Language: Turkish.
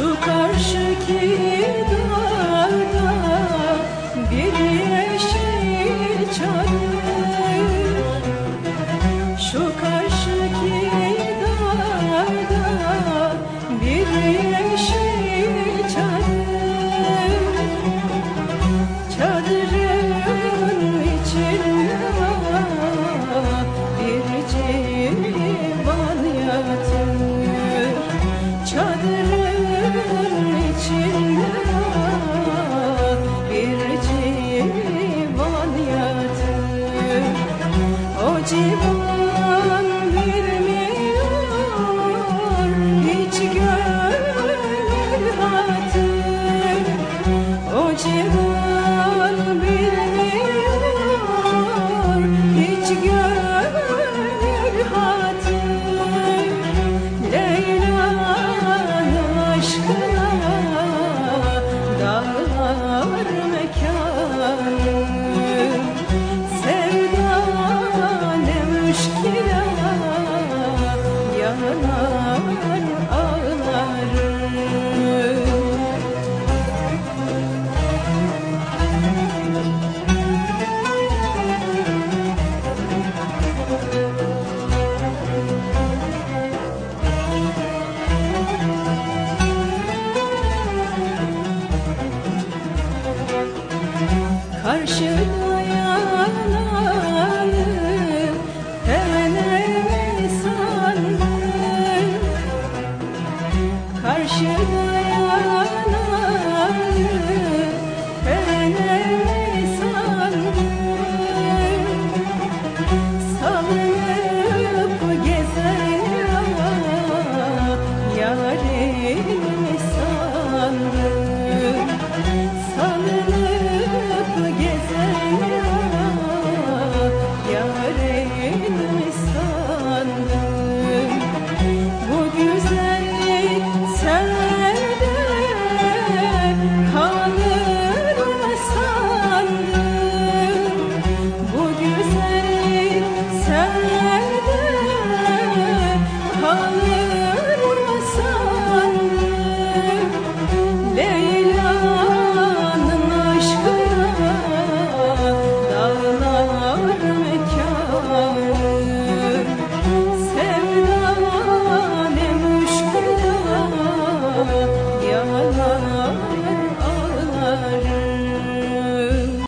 şu karşıki Karşıda yanalım Hemen sandım Karşıda yanalım